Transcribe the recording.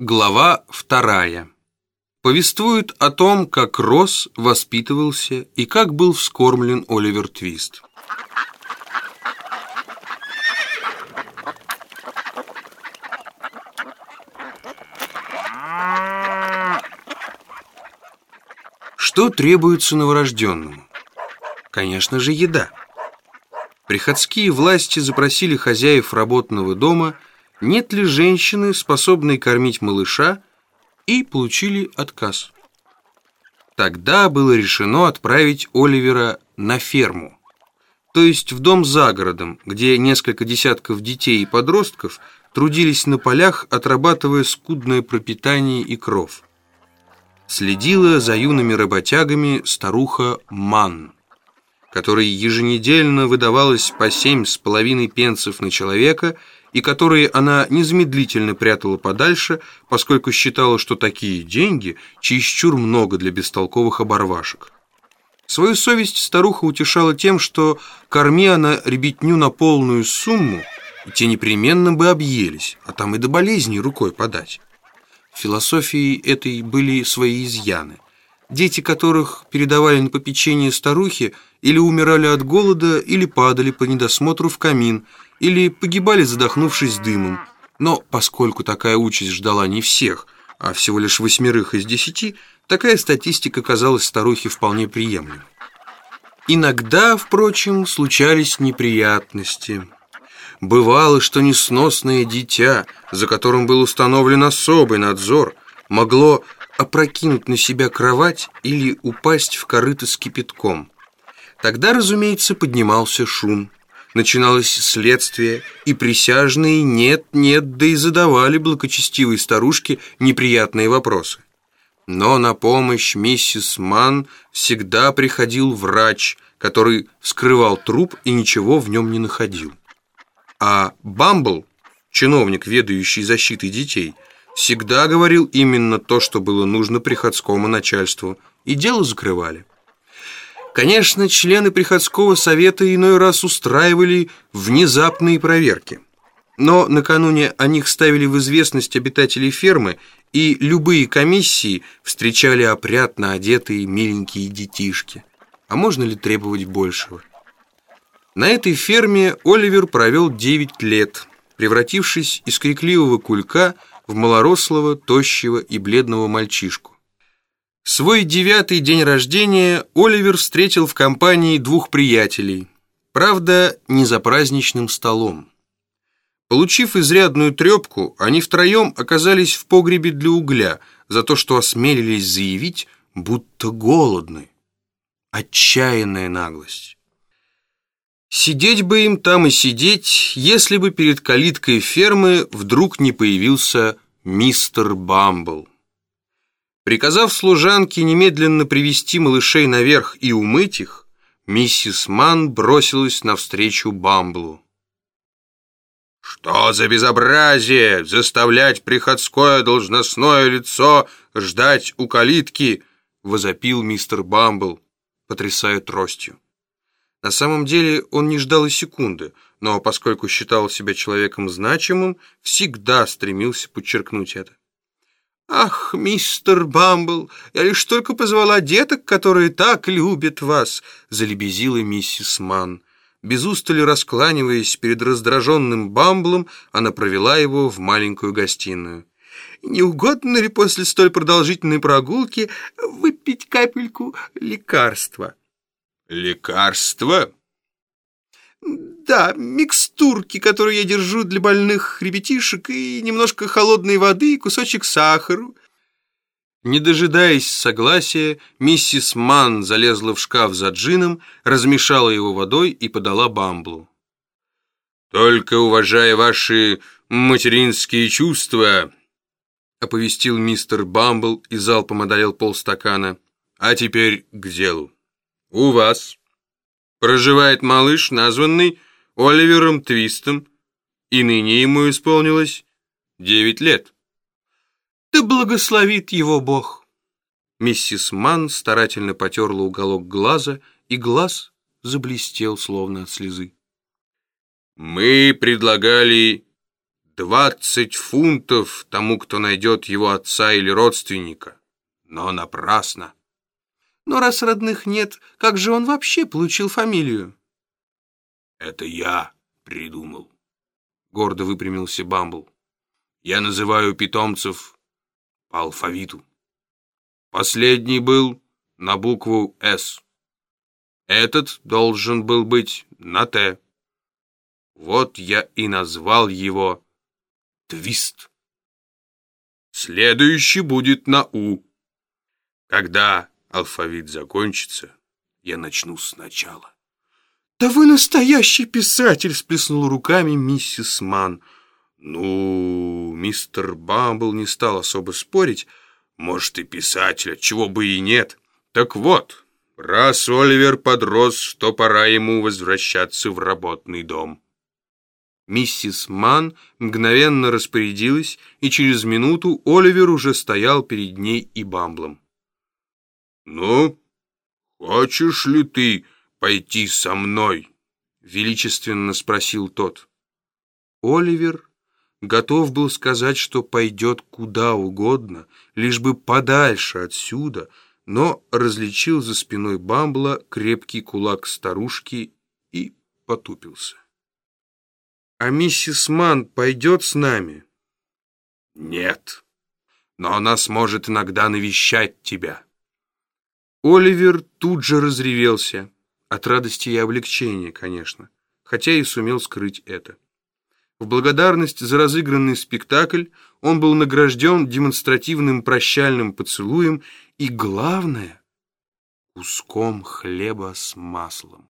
Глава вторая. Повествует о том, как рос, воспитывался и как был вскормлен Оливер Твист. Что требуется новорожденному? Конечно же, еда. Приходские власти запросили хозяев работного дома – нет ли женщины, способной кормить малыша, и получили отказ. Тогда было решено отправить Оливера на ферму, то есть в дом за городом, где несколько десятков детей и подростков трудились на полях, отрабатывая скудное пропитание и кров. Следила за юными работягами старуха Манн, которой еженедельно выдавалось по семь с половиной пенсов на человека – и которые она незамедлительно прятала подальше, поскольку считала, что такие деньги чересчур много для бестолковых оборвашек. Свою совесть старуха утешала тем, что корми она ребятню на полную сумму, и те непременно бы объелись, а там и до болезней рукой подать. В философии этой были свои изъяны. Дети которых передавали на попечение старухи или умирали от голода, или падали по недосмотру в камин – или погибали, задохнувшись дымом. Но поскольку такая участь ждала не всех, а всего лишь восьмерых из десяти, такая статистика казалась старухе вполне приемлемой. Иногда, впрочем, случались неприятности. Бывало, что несносное дитя, за которым был установлен особый надзор, могло опрокинуть на себя кровать или упасть в корыто с кипятком. Тогда, разумеется, поднимался шум начиналось следствие, и присяжные нет-нет, да и задавали благочестивой старушке неприятные вопросы. Но на помощь миссис Ман всегда приходил врач, который вскрывал труп и ничего в нем не находил. А Бамбл, чиновник, ведающий защитой детей, всегда говорил именно то, что было нужно приходскому начальству, и дело закрывали. Конечно, члены приходского совета иной раз устраивали внезапные проверки. Но накануне о них ставили в известность обитателей фермы, и любые комиссии встречали опрятно одетые миленькие детишки. А можно ли требовать большего? На этой ферме Оливер провел 9 лет, превратившись из крикливого кулька в малорослого, тощего и бледного мальчишку. Свой девятый день рождения Оливер встретил в компании двух приятелей. Правда, не за праздничным столом. Получив изрядную трепку, они втроем оказались в погребе для угля за то, что осмелились заявить, будто голодны. Отчаянная наглость. Сидеть бы им там и сидеть, если бы перед калиткой фермы вдруг не появился мистер Бамбл. Приказав служанке немедленно привести малышей наверх и умыть их, миссис Ман бросилась навстречу Бамблу. «Что за безобразие заставлять приходское должностное лицо ждать у калитки?» — возопил мистер Бамбл, потрясая тростью. На самом деле он не ждал и секунды, но поскольку считал себя человеком значимым, всегда стремился подчеркнуть это. «Ах, мистер Бамбл, я лишь только позвала деток, которые так любят вас», — залебезила миссис Манн. Без устали раскланиваясь перед раздраженным Бамблом, она провела его в маленькую гостиную. «Не угодно ли после столь продолжительной прогулки выпить капельку лекарства?» «Лекарства?» Да, микстурки, которые я держу для больных ребятишек, и немножко холодной воды, и кусочек сахару. Не дожидаясь согласия, миссис Ман залезла в шкаф за джином, размешала его водой и подала Бамблу. «Только уважая ваши материнские чувства», — оповестил мистер Бамбл и залпом одолел полстакана. «А теперь к делу. У вас проживает малыш, названный Оливером Твистом, и ныне ему исполнилось девять лет. Да благословит его Бог. Миссис Ман старательно потерла уголок глаза, и глаз заблестел, словно от слезы. Мы предлагали Двадцать фунтов тому, кто найдет его отца или родственника. Но напрасно. Но раз родных нет, как же он вообще получил фамилию? Это я придумал. Гордо выпрямился Бамбл. Я называю питомцев по алфавиту. Последний был на букву «С». Этот должен был быть на «Т». Вот я и назвал его «Твист». Следующий будет на «У». Когда алфавит закончится, я начну сначала. «Да вы настоящий писатель!» — сплеснула руками миссис Ман. «Ну, мистер Бамбл не стал особо спорить. Может, и писатель, чего бы и нет. Так вот, раз Оливер подрос, то пора ему возвращаться в работный дом». Миссис Ман мгновенно распорядилась, и через минуту Оливер уже стоял перед ней и Бамблом. «Ну, хочешь ли ты пойти со мной?» — величественно спросил тот. Оливер готов был сказать, что пойдет куда угодно, лишь бы подальше отсюда, но различил за спиной Бамбла крепкий кулак старушки и потупился. «А миссис Ман пойдет с нами?» «Нет, но она сможет иногда навещать тебя». Оливер тут же разревелся. От радости и облегчения, конечно, хотя и сумел скрыть это. В благодарность за разыгранный спектакль он был награжден демонстративным прощальным поцелуем и, главное, куском хлеба с маслом.